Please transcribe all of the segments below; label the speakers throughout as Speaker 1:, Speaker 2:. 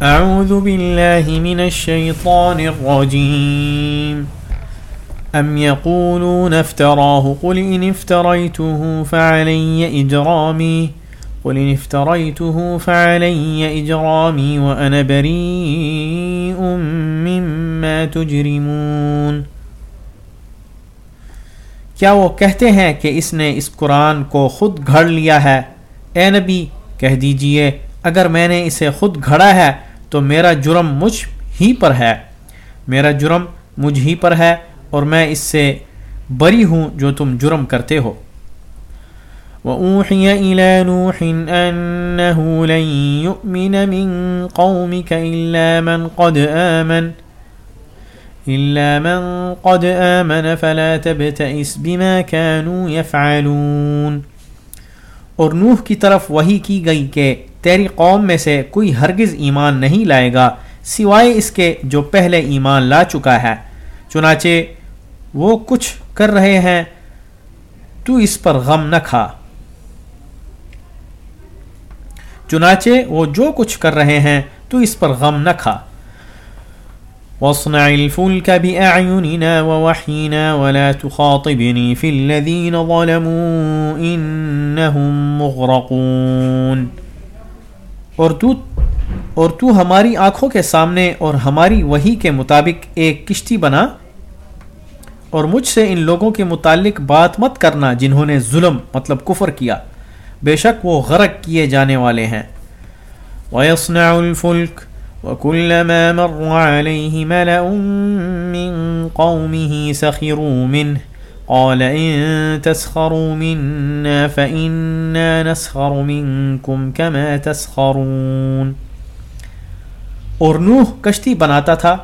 Speaker 1: من يقولون افتراه قل قل افتريته افتريته فعلي فعلي بريء مما تجرمون کیا وہ کہتے ہیں کہ اس نے اس قرآن کو خود گھڑ لیا ہے اے نبی کہہ دیجئے اگر میں نے اسے خود گھڑا ہے تو میرا جرم مجھ ہی پر ہے میرا جرم مجھ ہی پر ہے اور میں اس سے بری ہوں جو تم جرم کرتے ہو وَأُوحِيَ إِلَى نُوحٍ أَنَّهُ يُؤْمِنَ قَوْمِكَ إِلَّا إِلَّا قَدْ قَدْ آمَنَ آمَنَ فَلَا تَبْتَئِسْ بِمَا كَانُوا يَفْعَلُونَ اور نوح کی طرف وحی کی گئی کہ تیری قوم میں سے کوئی ہرگز ایمان نہیں لائے گا سوائے اس کے جو پہلے ایمان لا چکا ہے چنانچہ وہ کچھ کر رہے ہیں تو اس پر غم نہ کھا چنانچہ وہ جو کچھ کر رہے ہیں تو اس پر غم نہ کھا وَصْنَعِ الْفُلْكَ بِأَعْيُنِنَا وَوَحْيِنَا وَلَا تُخَاطِبِنِي فِي الَّذِينَ ظَلَمُوا إِنَّهُمْ مُغْرَقُونَ اور تو اور تو ہماری آنکھوں کے سامنے اور ہماری وہی کے مطابق ایک کشتی بنا اور مجھ سے ان لوگوں کے متعلق بات مت کرنا جنہوں نے ظلم مطلب کفر کیا بے شک وہ غرق کیے جانے والے ہیں وَيَصْنَعُ الْفُلْكُ وَكُلَّمَا مَرْ عَلَيْهِ مَلَأٌ مِّن قَوْمِهِ سَخِرُوا مِنْهِ اور نوح کشتی بناتا تھا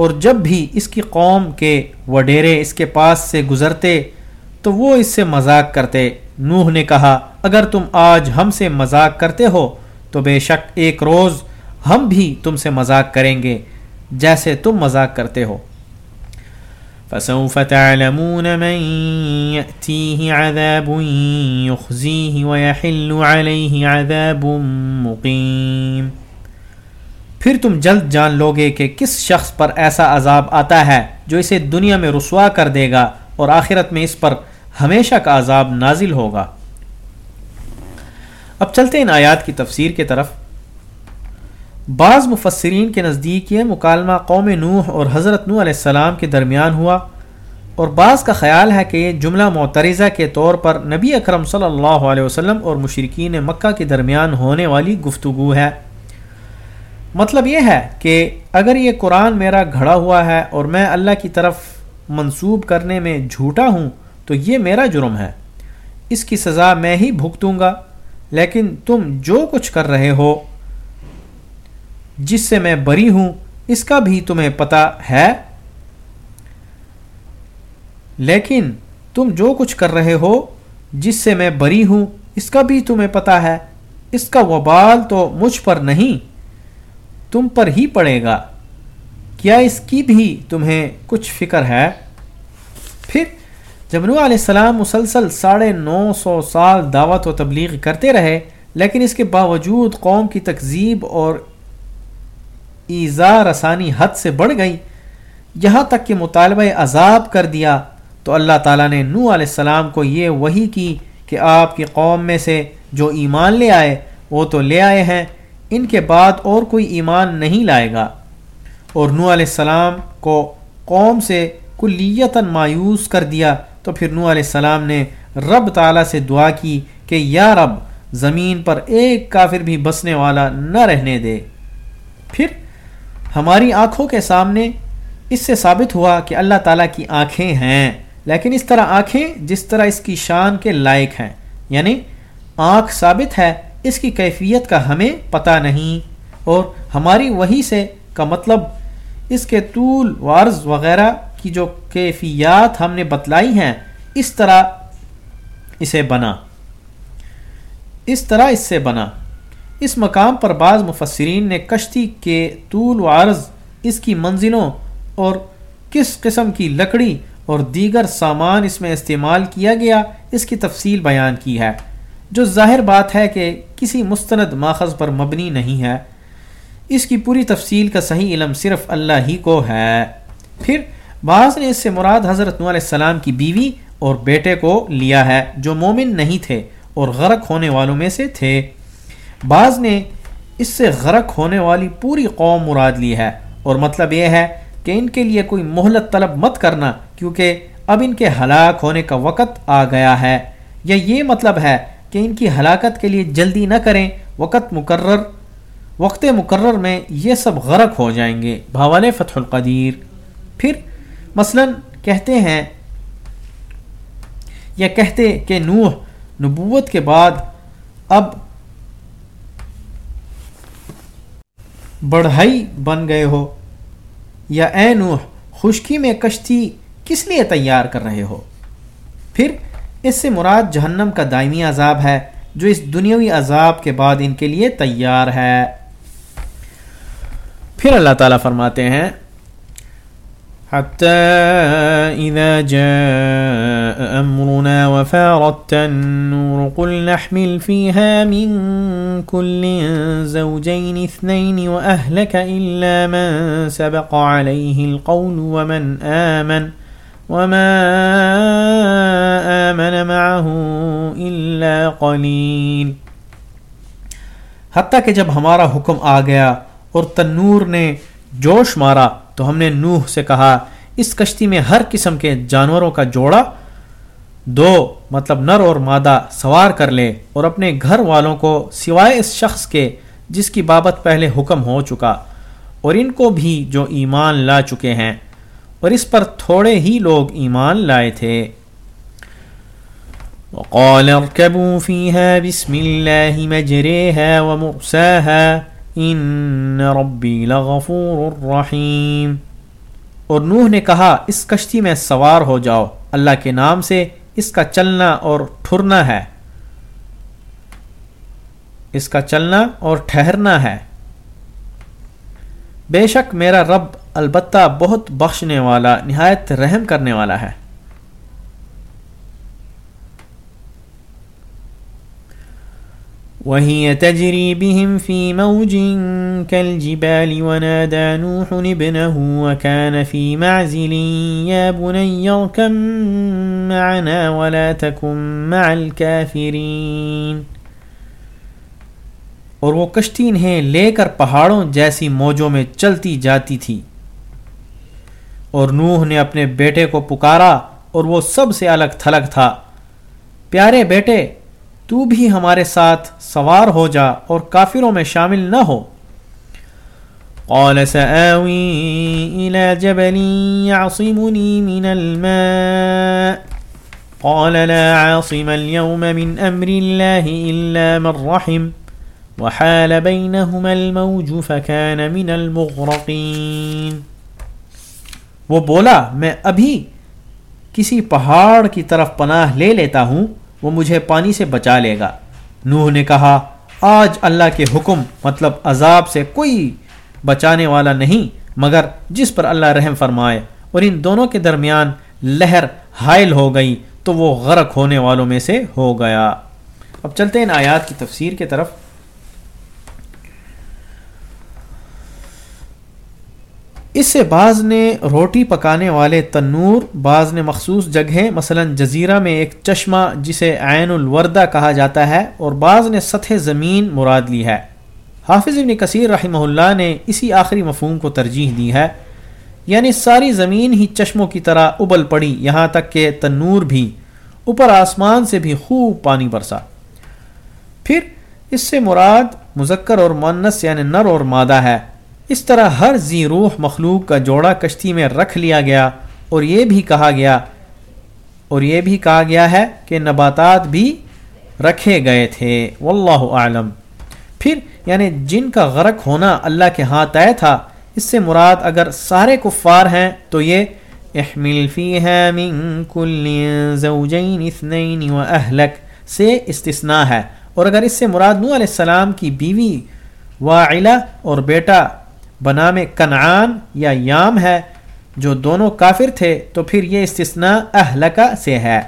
Speaker 1: اور جب بھی اس کی قوم کے وڈیرے اس کے پاس سے گزرتے تو وہ اس سے مذاق کرتے نوح نے کہا اگر تم آج ہم سے مذاق کرتے ہو تو بے شک ایک روز ہم بھی تم سے مذاق کریں گے جیسے تم مذاق کرتے ہو فسوف تعلمون من يأتيه عذاب عذاب يخزيه ويحل عليه مقيم پھر تم جلد جان لوگے کہ کس شخص پر ایسا عذاب آتا ہے جو اسے دنیا میں رسوا کر دے گا اور آخرت میں اس پر ہمیشہ کا عذاب نازل ہوگا اب چلتے ان آیات کی تفسیر کے طرف بعض مفسرین کے نزدیک یہ مکالمہ قوم نوح اور حضرت نوح علیہ السلام کے درمیان ہوا اور بعض کا خیال ہے کہ یہ جملہ معترضہ کے طور پر نبی اکرم صلی اللہ علیہ وسلم اور مشرقین مکہ کے درمیان ہونے والی گفتگو ہے مطلب یہ ہے کہ اگر یہ قرآن میرا گھڑا ہوا ہے اور میں اللہ کی طرف منسوب کرنے میں جھوٹا ہوں تو یہ میرا جرم ہے اس کی سزا میں ہی بھگتوں گا لیکن تم جو کچھ کر رہے ہو جس سے میں بری ہوں اس کا بھی تمہیں پتہ ہے لیکن تم جو کچھ کر رہے ہو جس سے میں بری ہوں اس کا بھی تمہیں پتہ ہے اس کا وبال تو مجھ پر نہیں تم پر ہی پڑے گا کیا اس کی بھی تمہیں کچھ فکر ہے پھر جب نوح علیہ السلام مسلسل ساڑھے نو سو سال دعوت و تبلیغ کرتے رہے لیکن اس کے باوجود قوم کی تکذیب اور ایزا رسانی حد سے بڑھ گئی یہاں تک کہ مطالبہ عذاب کر دیا تو اللہ تعالیٰ نے نو علیہ السلام کو یہ وہی کی کہ آپ کی قوم میں سے جو ایمان لے آئے وہ تو لے آئے ہیں ان کے بعد اور کوئی ایمان نہیں لائے گا اور نو علیہ السلام کو قوم سے کلیتاً مایوس کر دیا تو پھر نو علیہ السلام نے رب تعالیٰ سے دعا کی کہ یا رب زمین پر ایک کافر بھی بسنے والا نہ رہنے دے پھر ہماری آنکھوں کے سامنے اس سے ثابت ہوا کہ اللہ تعالیٰ کی آنکھیں ہیں لیکن اس طرح آنکھیں جس طرح اس کی شان کے لائق ہیں یعنی آنکھ ثابت ہے اس کی کیفیت کا ہمیں پتہ نہیں اور ہماری وہی سے کا مطلب اس کے طول وارض وغیرہ کی جو کیفیات ہم نے بتلائی ہیں اس طرح اسے بنا اس طرح اس سے بنا اس مقام پر بعض مفسرین نے کشتی کے طول و عرض اس کی منزلوں اور کس قسم کی لکڑی اور دیگر سامان اس میں استعمال کیا گیا اس کی تفصیل بیان کی ہے جو ظاہر بات ہے کہ کسی مستند ماخذ پر مبنی نہیں ہے اس کی پوری تفصیل کا صحیح علم صرف اللہ ہی کو ہے پھر بعض نے اس سے مراد حضرت نو علیہ السلام کی بیوی اور بیٹے کو لیا ہے جو مومن نہیں تھے اور غرق ہونے والوں میں سے تھے بعض نے اس سے غرق ہونے والی پوری قوم مراد لی ہے اور مطلب یہ ہے کہ ان کے لیے کوئی مہلت طلب مت کرنا کیونکہ اب ان کے ہلاک ہونے کا وقت آ گیا ہے یا یہ مطلب ہے کہ ان کی ہلاکت کے لیے جلدی نہ کریں وقت مقرر وقت مقرر میں یہ سب غرق ہو جائیں گے بھاول فتح القدیر پھر مثلا کہتے ہیں یا کہتے کہ نوح نبوت کے بعد اب بڑھئی بن گئے ہو یا اے نوح خشکی میں کشتی کس لیے تیار کر رہے ہو پھر اس سے مراد جہنم کا دائمی عذاب ہے جو اس دنیاوی عذاب کے بعد ان کے لیے تیار ہے پھر اللہ تعالیٰ فرماتے ہیں حتی اذا أمرنا وفارت النور قل نحمل فيها من كل زوجين اثنين وأهلك إلا من سبق عليه القول ومن آمن وما آمن معه إلا قليل حتیٰ کہ جب ہمارا حکم آ گیا اور تنور نے جوش مارا تو ہم نے نوح سے کہا اس کشتی میں ہر قسم کے جانوروں کا جوڑا دو مطلب نر اور مادہ سوار کر لے اور اپنے گھر والوں کو سوائے اس شخص کے جس کی بابت پہلے حکم ہو چکا اور ان کو بھی جو ایمان لا چکے ہیں اور اس پر تھوڑے ہی لوگ ایمان لائے تھے وقال اركبوا فيها بسم الله مجريها ومرساها ربي لغفور رحيم اور نوح نے کہا اس کشتی میں سوار ہو جاؤ اللہ کے نام سے اس کا چلنا اور ٹھرنا ہے اس کا چلنا اور ٹھہرنا ہے بے شک میرا رب البتہ بہت بخشنے والا نہایت رحم کرنے والا ہے وهي تجري بهم في موج كالجبال ونادى نوح ابنه وكان في معزل يا بني يركم معنا ولا تكن مع الكافرين اور وہ کشتی انہیں لے کر پہاڑوں جیسی موجوں میں چلتی جاتی تھی اور نوح نے اپنے بیٹے کو پکارا اور وہ سب سے الگ تھلگ تھا پیارے بیٹے تو بھی ہمارے ساتھ سوار ہو جا اور کافروں میں شامل نہ ہو قال قال سآوی الى جبل يعصمني من من من من الماء لا عاصم اليوم امر الله الا رحم وحال بينهما الموج فكان المغرقين وہ بولا میں ابھی کسی پہاڑ کی طرف پناہ لے لیتا ہوں وہ مجھے پانی سے بچا لے گا نوح نے کہا آج اللہ کے حکم مطلب عذاب سے کوئی بچانے والا نہیں مگر جس پر اللہ رحم فرمائے اور ان دونوں کے درمیان لہر حائل ہو گئی تو وہ غرق ہونے والوں میں سے ہو گیا اب چلتے ان آیات کی تفسیر کی طرف اس سے بعض نے روٹی پکانے والے تنور بعض نے مخصوص جگہیں مثلا جزیرہ میں ایک چشمہ جسے عین الوردہ کہا جاتا ہے اور بعض نے سطح زمین مراد لی ہے حافظ ابن کثیر رحمہ اللہ نے اسی آخری مفہوم کو ترجیح دی ہے یعنی ساری زمین ہی چشموں کی طرح ابل پڑی یہاں تک کہ تنور بھی اوپر آسمان سے بھی خوب پانی برسا پھر اس سے مراد مذکر اور منث یعنی نر اور مادہ ہے اس طرح ہر زی روح مخلوق کا جوڑا کشتی میں رکھ لیا گیا اور یہ بھی کہا گیا اور یہ بھی کہا گیا ہے کہ نباتات بھی رکھے گئے تھے واللہ عالم پھر یعنی جن کا غرق ہونا اللہ کے ہاتھ آئے تھا اس سے مراد اگر سارے کفار ہیں تو یہ احمل من سے استثناء ہے اور اگر اس سے مراد علیہ السلام کی بیوی واعلہ اور بیٹا بنا کنعان یا یام ہے جو دونوں کافر تھے تو پھر یہ استثناء اہلکا سے ہے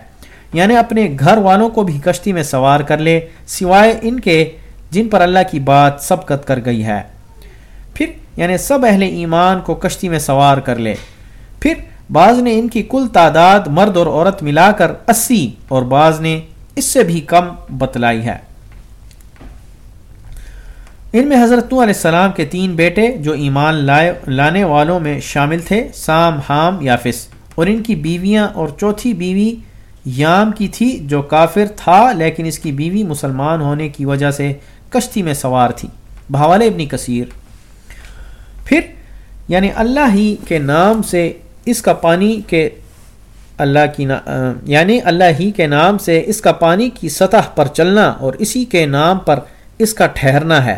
Speaker 1: یعنی اپنے گھر والوں کو بھی کشتی میں سوار کر لے سوائے ان کے جن پر اللہ کی بات سبقت کر گئی ہے پھر یعنی سب اہل ایمان کو کشتی میں سوار کر لے پھر بعض نے ان کی کل تعداد مرد اور عورت ملا کر اسی اور بعض نے اس سے بھی کم بتلائی ہے ان میں حضرت علیہ السلام کے تین بیٹے جو ایمان لائے لانے والوں میں شامل تھے سام حام یافس اور ان کی بیویاں اور چوتھی بیوی یام کی تھی جو کافر تھا لیکن اس کی بیوی مسلمان ہونے کی وجہ سے کشتی میں سوار تھی بہوال ابنی کثیر پھر یعنی اللہ ہی کے نام سے اس کا پانی کے اللہ کی نا یعنی اللہ ہی کے نام سے اس کا پانی کی سطح پر چلنا اور اسی کے نام پر اس کا ٹھہرنا ہے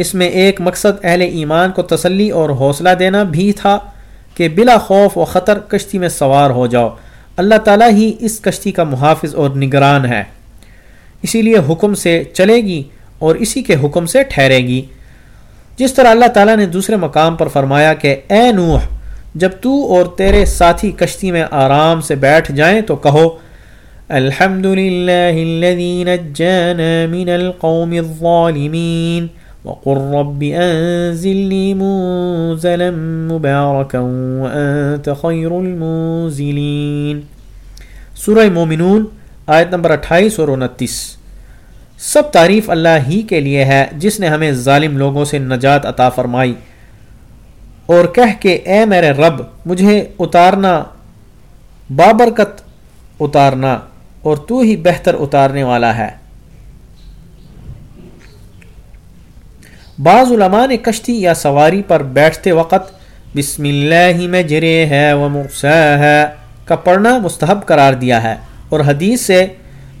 Speaker 1: اس میں ایک مقصد اہل ایمان کو تسلی اور حوصلہ دینا بھی تھا کہ بلا خوف و خطر کشتی میں سوار ہو جاؤ اللہ تعالیٰ ہی اس کشتی کا محافظ اور نگران ہے اسی لیے حکم سے چلے گی اور اسی کے حکم سے ٹھہرے گی جس طرح اللہ تعالیٰ نے دوسرے مقام پر فرمایا کہ اے نوح جب تو اور تیرے ساتھی کشتی میں آرام سے بیٹھ جائیں تو کہو الحمد للہ من القوم الظالمین سورہ مومنون آیت نمبر اٹھائیس اور انتیس سب تعریف اللہ ہی کے لیے ہے جس نے ہمیں ظالم لوگوں سے نجات عطا فرمائی اور کہہ کے اے میرے رب مجھے اتارنا بابرکت اتارنا اور تو ہی بہتر اتارنے والا ہے بعض علماء نے کشتی یا سواری پر بیٹھتے وقت بسم اللہ میں جرے ہے و ہے کا پڑھنا مستحب قرار دیا ہے اور حدیث سے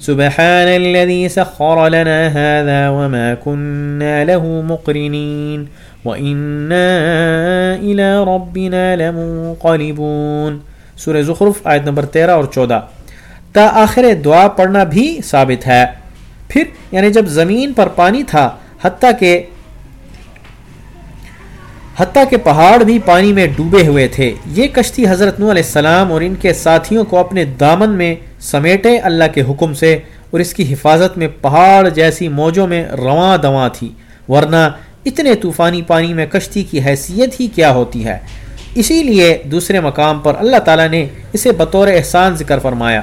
Speaker 1: سبحان الذي سخر لنا هذا وما كنا له مقرنين وإنا إلى ربنا لمنقلبون سورة زخرف آیت نمبر تیرہ اور چودہ تا آخر دعا پڑھنا بھی ثابت ہے پھر یعنی جب زمین پر پانی تھا حتیٰ کہ حتیٰ کہ پہاڑ بھی پانی میں ڈوبے ہوئے تھے یہ کشتی حضرت نو علیہ السلام اور ان کے ساتھیوں کو اپنے دامن میں سمیٹے اللہ کے حکم سے اور اس کی حفاظت میں پہاڑ جیسی موجوں میں رواں دواں تھی ورنہ اتنے طوفانی پانی میں کشتی کی حیثیت ہی کیا ہوتی ہے اسی لیے دوسرے مقام پر اللہ تعالیٰ نے اسے بطور احسان ذکر فرمایا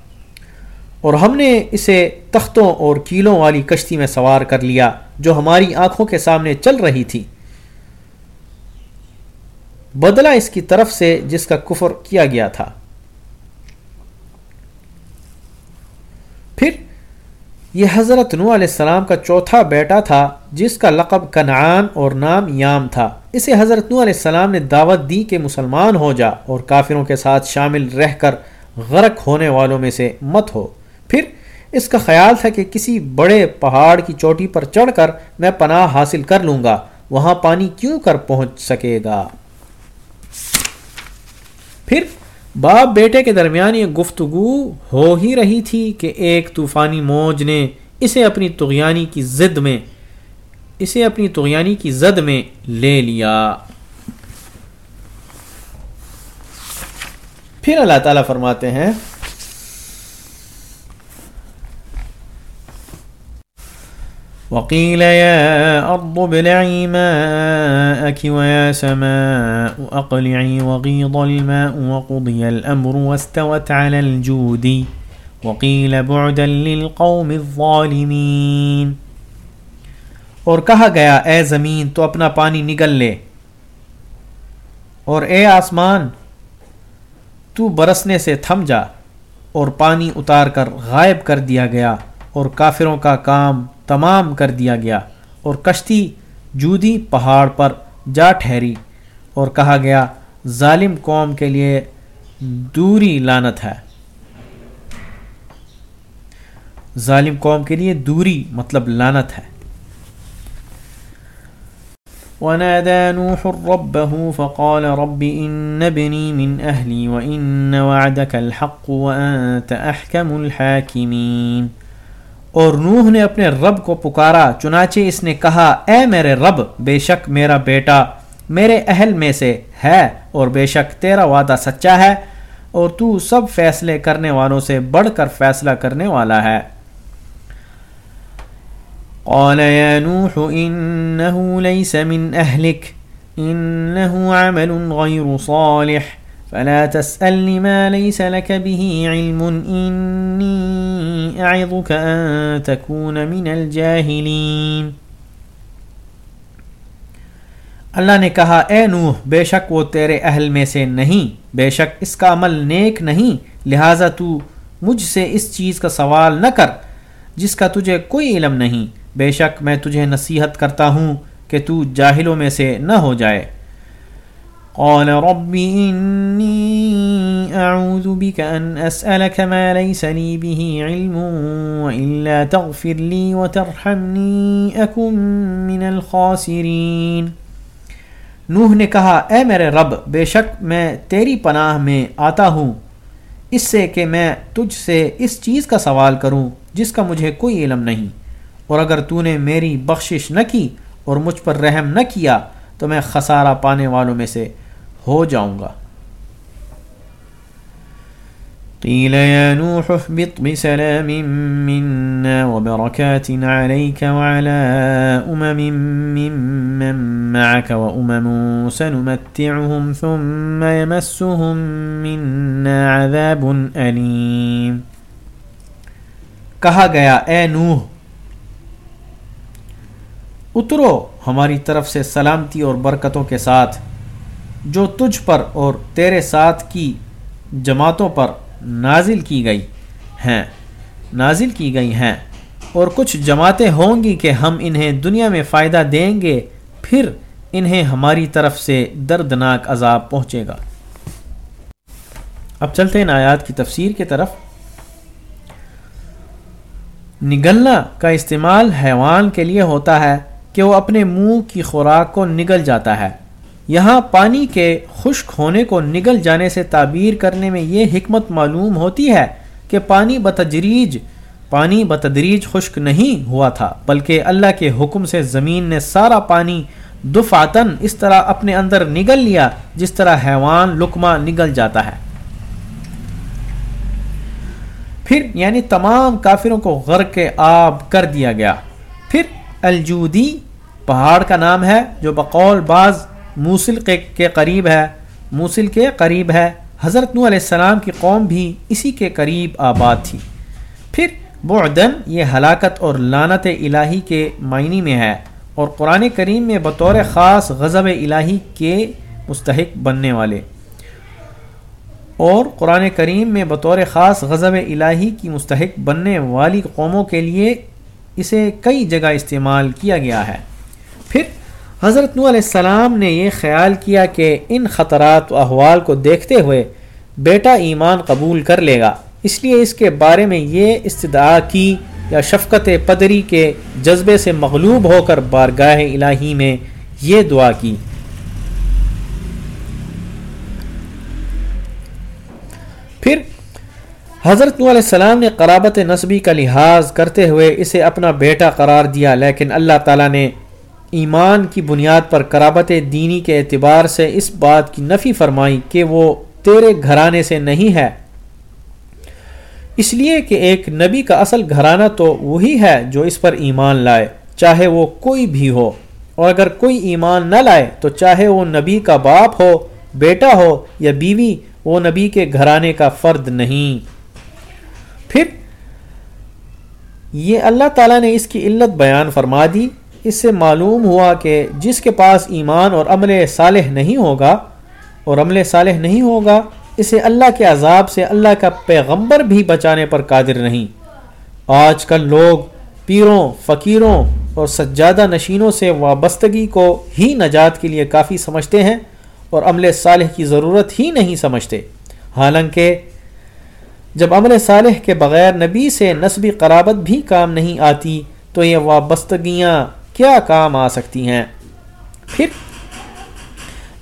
Speaker 1: اور ہم نے اسے تختوں اور کیلوں والی کشتی میں سوار کر لیا جو ہماری آنکھوں کے سامنے چل رہی تھی بدلہ اس کی طرف سے جس کا کفر کیا گیا تھا پھر یہ حضرت نو علیہ السلام کا چوتھا بیٹا تھا جس کا لقب کنعان اور نام یام تھا اسے حضرت نو علیہ السلام نے دعوت دی کہ مسلمان ہو جا اور کافروں کے ساتھ شامل رہ کر غرق ہونے والوں میں سے مت ہو پھر اس کا خیال تھا کہ کسی بڑے پہاڑ کی چوٹی پر چڑھ کر میں پناہ حاصل کر لوں گا وہاں پانی کیوں کر پہنچ سکے گا پھر باپ بیٹے کے درمیان یہ گفتگو ہو ہی رہی تھی کہ ایک طوفانی موج نے اسے اپنی تغیانی کی زد میں اسے اپنی تغیانی کی زد میں لے لیا پھر اللہ تعالیٰ فرماتے ہیں وقيل يا أرض ابلعي ماءك ويا سماء أقلعي وغيض الماء وقضي الأمر واستوت على الجود وقيل بعدا للقوم الظالمين اور کہا گیا اے زمین تو اپنا پانی نگل لے اور اے آسمان تو برسنے سے تھم جا اور پانی اتار کر غائب کر دیا گیا اور کافروں کا کام تمام کر دیا گیا اور کشتی جودی پہاڑ پر جا ٹھہری اور کہا گیا ظالم قوم کے لیے دوری لانت ہے ظالم قوم کے لیے دوری مطلب لانت ہے ونادى نوح ربه فقال رب إن بني من أهلي وإن وعدك الحق وأنت أحكم الحاكمين اور نوح نے اپنے رب کو پکارا چنانچہ اس نے کہا اے میرے رب بے شک میرا بیٹا میرے اہل میں سے ہے اور بے شک تیرا وعدہ سچا ہے اور تو سب فیصلے کرنے والوں سے بڑھ کر فیصلہ کرنے والا ہے قال يا نوح ليس ليس من عمل غير صالح فلا لك به علم اللہ نے کہا اے نوح بے شک وہ تیرے اہل میں سے نہیں بے شک اس کا عمل نیک نہیں لہذا تو مجھ سے اس چیز کا سوال نہ کر جس کا تجھے کوئی علم نہیں بے شک میں تجھے نصیحت کرتا ہوں کہ تو جاہلوں میں سے نہ ہو جائے قال رب إني أعوذ بك أن أسألك ما ليس لي لي به علم وإلا تغفر وترحمني من الخاسرين نوح نے کہا اے میرے رب بے شک میں تیری پناہ میں آتا ہوں اس سے کہ میں تجھ سے اس چیز کا سوال کروں جس کا مجھے کوئی علم نہیں اور اگر تو نے میری بخشش نہ کی اور مجھ پر رحم نہ کیا تو میں خسارہ پانے والوں میں سے ہو جاؤں گا قيل يا نوح اهبط بسلام منا وبركات عليك وعلى أمم من من معك وأمم سنمتعهم ثم يمسهم منا عذاب أليم کہا گیا اے نوح اترو ہماری طرف سے سلامتی اور برکتوں کے ساتھ جو تجھ پر اور تیرے ساتھ کی جماعتوں پر نازل کی گئی ہیں نازل کی گئی ہیں اور کچھ جماعتیں ہوں گی کہ ہم انہیں دنیا میں فائدہ دیں گے پھر انہیں ہماری طرف سے دردناک عذاب پہنچے گا اب چلتے ہیں آیات کی تفسیر کی طرف نگلنا کا استعمال حیوان کے لیے ہوتا ہے کہ وہ اپنے منہ کی خوراک کو نگل جاتا ہے یہاں پانی کے خشک ہونے کو نگل جانے سے تعبیر کرنے میں یہ حکمت معلوم ہوتی ہے کہ پانی بتجریج پانی بتدریج خشک نہیں ہوا تھا بلکہ اللہ کے حکم سے زمین نے سارا پانی دفعتاً اس طرح اپنے اندر نگل لیا جس طرح حیوان لکمہ نگل جاتا ہے پھر یعنی تمام کافروں کو غرق آب کر دیا گیا پھر الجودی پہاڑ کا نام ہے جو بقول بعض موسل کے قریب ہے موسل کے قریب ہے حضرت نو علیہ السلام کی قوم بھی اسی کے قریب آباد تھی پھر بعدن یہ ہلاکت اور لانت الہی کے معنی میں ہے اور قرآن کریم میں بطور خاص غضب الہی کے مستحق بننے والے اور قرآن کریم میں بطور خاص غضب الہی کی مستحق بننے والی قوموں کے لیے اسے کئی جگہ استعمال کیا گیا ہے پھر حضرت نو علیہ السلام نے یہ خیال کیا کہ ان خطرات و احوال کو دیکھتے ہوئے بیٹا ایمان قبول کر لے گا اس لیے اس کے بارے میں یہ استدعا کی یا شفقت پدری کے جذبے سے مغلوب ہو کر بارگاہ الہی میں یہ دعا کی پھر حضرت نو علیہ السلام نے قرابت نصبی کا لحاظ کرتے ہوئے اسے اپنا بیٹا قرار دیا لیکن اللہ تعالیٰ نے ایمان کی بنیاد پر قرابت دینی کے اعتبار سے اس بات کی نفی فرمائی کہ وہ تیرے گھرانے سے نہیں ہے اس لیے کہ ایک نبی کا اصل گھرانہ تو وہی ہے جو اس پر ایمان لائے چاہے وہ کوئی بھی ہو اور اگر کوئی ایمان نہ لائے تو چاہے وہ نبی کا باپ ہو بیٹا ہو یا بیوی وہ نبی کے گھرانے کا فرد نہیں پھر یہ اللہ تعالیٰ نے اس کی علت بیان فرما دی اس سے معلوم ہوا کہ جس کے پاس ایمان اور عمل صالح نہیں ہوگا اور عمل صالح نہیں ہوگا اسے اللہ کے عذاب سے اللہ کا پیغمبر بھی بچانے پر قادر نہیں آج کل لوگ پیروں فقیروں اور سجادہ نشینوں سے وابستگی کو ہی نجات کے لیے کافی سمجھتے ہیں اور عمل صالح کی ضرورت ہی نہیں سمجھتے حالانکہ جب عمل صالح کے بغیر نبی سے نسبی قرابت بھی کام نہیں آتی تو یہ وابستگیاں کیا کام آ سکتی ہیں پھر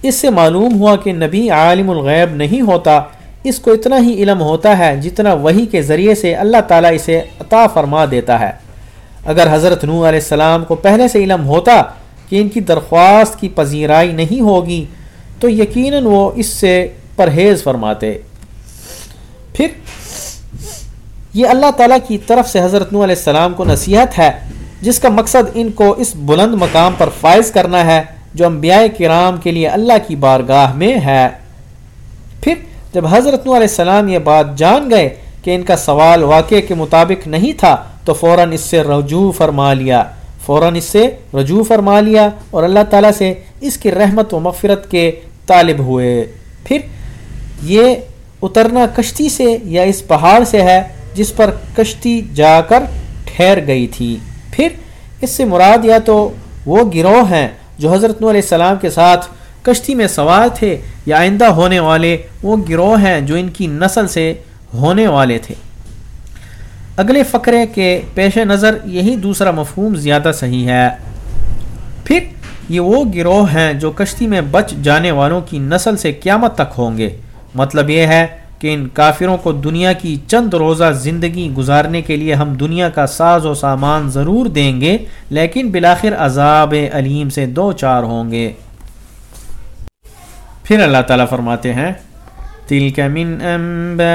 Speaker 1: اس سے معلوم ہوا کہ نبی عالم الغیب نہیں ہوتا اس کو اتنا ہی علم ہوتا ہے جتنا وہی کے ذریعے سے اللہ تعالیٰ اسے عطا فرما دیتا ہے اگر حضرت نوح علیہ السلام کو پہلے سے علم ہوتا کہ ان کی درخواست کی پذیرائی نہیں ہوگی تو یقیناً وہ اس سے پرہیز فرماتے پھر یہ اللہ تعالیٰ کی طرف سے حضرت نوح علیہ السلام کو نصیحت ہے جس کا مقصد ان کو اس بلند مقام پر فائز کرنا ہے جو انبیاء کرام کے لیے اللہ کی بارگاہ میں ہے پھر جب حضرت علیہ السلام یہ بات جان گئے کہ ان کا سوال واقعے کے مطابق نہیں تھا تو فوراً اس سے رجوع فرما لیا فوراً اس سے رجوع فرما لیا اور اللہ تعالیٰ سے اس کی رحمت و مغفرت کے طالب ہوئے پھر یہ اترنا کشتی سے یا اس پہاڑ سے ہے جس پر کشتی جا کر ٹھہر گئی تھی پھر اس سے مراد یا تو وہ گروہ ہیں جو حضرت نو علیہ السلام کے ساتھ کشتی میں سوار تھے یا آئندہ ہونے والے وہ گروہ ہیں جو ان کی نسل سے ہونے والے تھے اگلے فقرے کے پیش نظر یہی دوسرا مفہوم زیادہ صحیح ہے پھر یہ وہ گروہ ہیں جو کشتی میں بچ جانے والوں کی نسل سے قیامت تک ہوں گے مطلب یہ ہے کہ ان کافروں کو دنیا کی چند روزہ زندگی گزارنے کے لیے ہم دنیا کا ساز و سامان ضرور دیں گے لیکن بلاخر عذاب علیم سے دو چار ہوں گے پھر اللہ تعالیٰ فرماتے ہیں تِلْكَ مِنْ أَنبَاءِ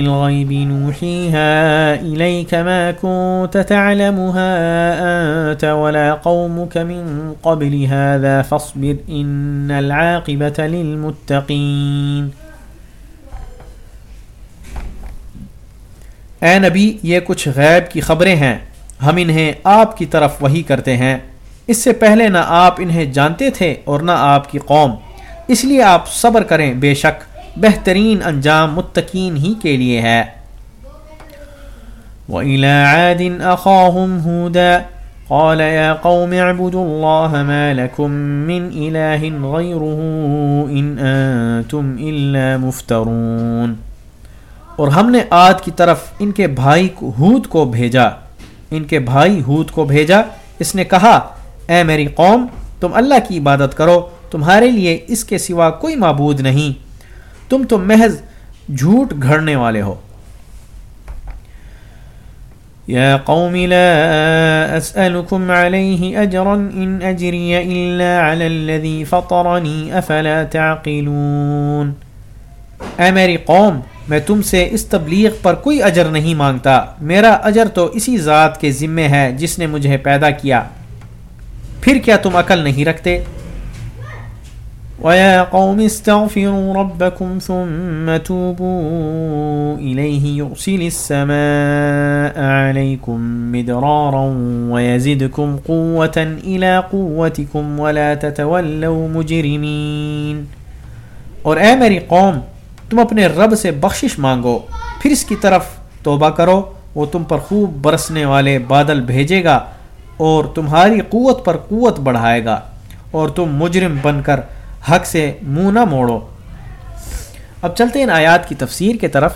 Speaker 1: الْغَيْبِ نُوحِيهَا إِلَيْكَ مَا كُنْتَ تَعْلَمُهَا أَنتَ وَلَا قَوْمُكَ مِنْ قَبْلِ هَذَا فَاصْبِرْ إِنَّ الْعَاقِبَةَ لِلْمُتَّقِينَ اے نبی یہ کچھ غیب کی خبریں ہیں ہم انہیں آپ کی طرف وہی کرتے ہیں اس سے پہلے نہ آپ انہیں جانتے تھے اور نہ آپ کی قوم اس لیے آپ صبر کریں بے شک بہترین انجام متقین ہی کے لیے ہے وَإِلَىٰ عَادٍ أَخَاهُمْ هُودًا قَالَ يَا قَوْمِ عَبُدُ اللَّهَ مَا لَكُمْ مِنْ إِلَٰهٍ غَيْرُهُ إِنْ أَنتُمْ إِلَّا مُفْتَرُونَ اور ہم نے آد کی طرف ان کے بھائی ہود کو بھیجا ان کے بھائی ہود کو بھیجا اس نے کہا اے میری قوم تم اللہ کی عبادت کرو تمہارے لیے اس کے سوا کوئی معبود نہیں تم تو محض جھوٹ گھڑنے والے ہو قوم لا تعقلون اے میری قوم میں تم سے اس تبلیغ پر کوئی اجر نہیں مانگتا میرا اجر تو اسی ذات کے ذمے ہے جس نے مجھے پیدا کیا پھر کیا تم عقل نہیں رکھتے وَيَا قَوْمِ اسْتَغْفِرُوا رَبَّكُمْ ثُمَّ تُوبُوا إِلَيْهِ السَّمَاءَ عَلَيْكُمْ مِدْرَارًا وَيَزِدْكُمْ قُوَّةً إِلَى قُوَّتِكُمْ وَلَا تَتَوَلَّوْا اور اے میری قوم تم اپنے رب سے بخشش مانگو پھر اس کی طرف توبہ کرو وہ تم پر خوب برسنے والے بادل بھیجے گا اور تمہاری قوت پر قوت بڑھائے گا اور تم مجرم بن کر حق سے منہ نہ موڑو اب چلتے ہیں آیات کی تفسیر کے طرف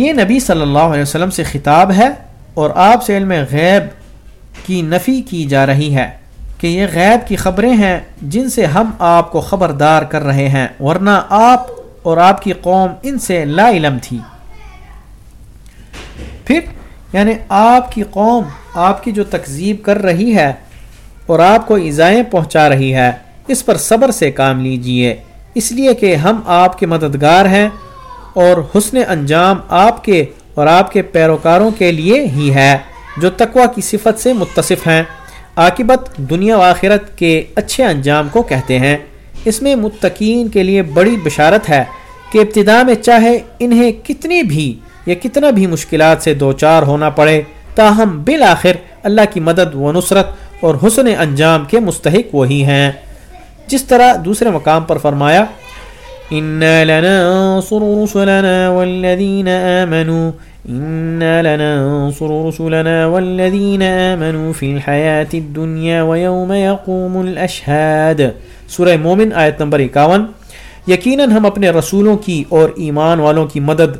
Speaker 1: یہ نبی صلی اللہ علیہ وسلم سے خطاب ہے اور آپ سے علم غیب کی نفی کی جا رہی ہے کہ یہ غیب کی خبریں ہیں جن سے ہم آپ کو خبردار کر رہے ہیں ورنہ آپ اور آپ کی کی کی قوم قوم ان سے لا علم تھی پھر یعنی آپ آپ آپ جو تکذیب کر رہی ہے اور کو ایزائیں پہنچا رہی ہے اس پر صبر سے کام لیجئے اس لیے کہ ہم آپ کے مددگار ہیں اور حسن انجام آپ کے اور آپ کے پیروکاروں کے لیے ہی ہے جو تقوا کی صفت سے متصف ہیں عاقبت دنیا و آخرت کے اچھے انجام کو کہتے ہیں اس میں متقین کے لیے بڑی بشارت ہے کہ ابتدا میں چاہے انہیں کتنی بھی یا کتنا بھی مشکلات سے دوچار ہونا پڑے تاہم بالآخر اللہ کی مدد و نصرت اور حسن انجام کے مستحق وہی ہیں جس طرح دوسرے مقام پر فرمایا اِنَّا لَنَا إنا لننصر رسلنا والذين آمنوا في الحياة الدنيا ويوم يقوم الأشهاد سورہ مومن آیت نمبر 51 یقیناً ہم اپنے رسولوں کی اور ایمان والوں کی مدد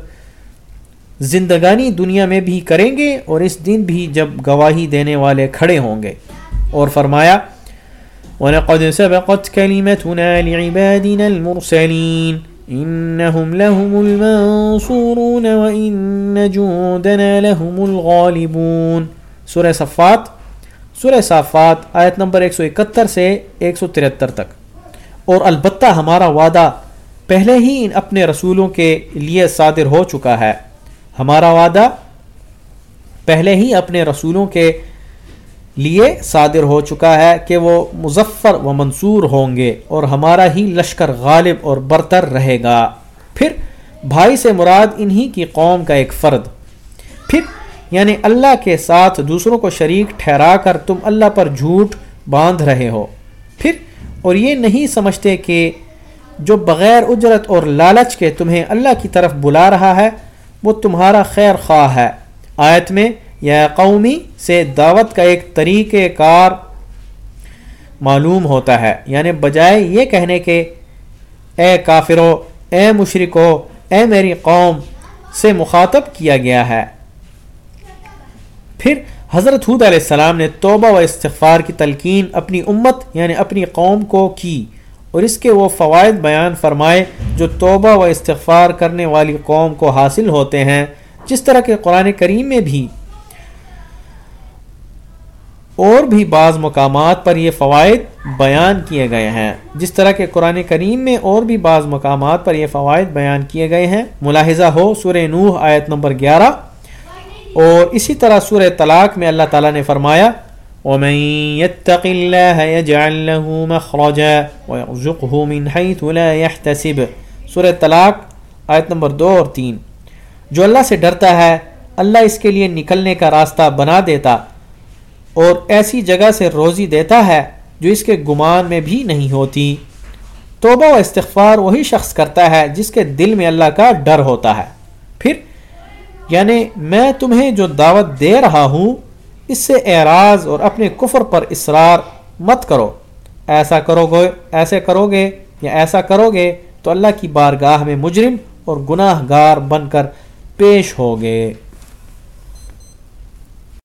Speaker 1: زندگانی دنیا میں بھی کریں گے اور اس دن بھی جب گواہی دینے والے کھڑے ہوں گے اور فرمایا وَلَقَدْ سَبَقَتْ كَلِمَتُنَا لِعِبَادِنَا الْمُرْسَلِينَ انہم لہم المنصورون و ان جودنا لہم الغالبون سورہ صفات سورہ صفات آیت نمبر 171 سے 173 تک اور البتہ ہمارا وعدہ پہلے ہی ان اپنے رسولوں کے لیے صادر ہو چکا ہے ہمارا وعدہ پہلے ہی اپنے رسولوں کے لیے صادر ہو چکا ہے کہ وہ مظفر و منصور ہوں گے اور ہمارا ہی لشکر غالب اور برتر رہے گا پھر بھائی سے مراد انہی کی قوم کا ایک فرد پھر یعنی اللہ کے ساتھ دوسروں کو شریک ٹھہرا کر تم اللہ پر جھوٹ باندھ رہے ہو پھر اور یہ نہیں سمجھتے کہ جو بغیر اجرت اور لالچ کے تمہیں اللہ کی طرف بلا رہا ہے وہ تمہارا خیر خواہ ہے آیت میں یا قومی سے دعوت کا ایک طریقۂ کار معلوم ہوتا ہے یعنی بجائے یہ کہنے کے اے کافرو اے مشرکو اے میری قوم سے مخاطب کیا گیا ہے پھر حضرت حود علیہ السلام نے توبہ و استغفار کی تلقین اپنی امت یعنی اپنی قوم کو کی اور اس کے وہ فوائد بیان فرمائے جو توبہ و استغفار کرنے والی قوم کو حاصل ہوتے ہیں جس طرح کہ قرآن کریم میں بھی اور بھی بعض مقامات پر یہ فوائد بیان کیے گئے ہیں جس طرح کے قرآن کریم میں اور بھی بعض مقامات پر یہ فوائد بیان کیے گئے ہیں ملاحظہ ہو سورہ نوح آیت نمبر گیارہ اور اسی طرح سورہ طلاق میں اللہ تعالیٰ نے فرمایا يحتسب سر طلاق آیت نمبر دو اور تین جو اللہ سے ڈرتا ہے اللہ اس کے لیے نکلنے کا راستہ بنا دیتا اور ایسی جگہ سے روزی دیتا ہے جو اس کے گمان میں بھی نہیں ہوتی توبہ و استغفار وہی شخص کرتا ہے جس کے دل میں اللہ کا ڈر ہوتا ہے پھر یعنی میں تمہیں جو دعوت دے رہا ہوں اس سے اعراض اور اپنے کفر پر اصرار مت کرو ایسا کرو گے ایسے کرو گے یا ایسا کرو گے تو اللہ کی بارگاہ میں مجرم اور گناہ گار بن کر پیش ہوگے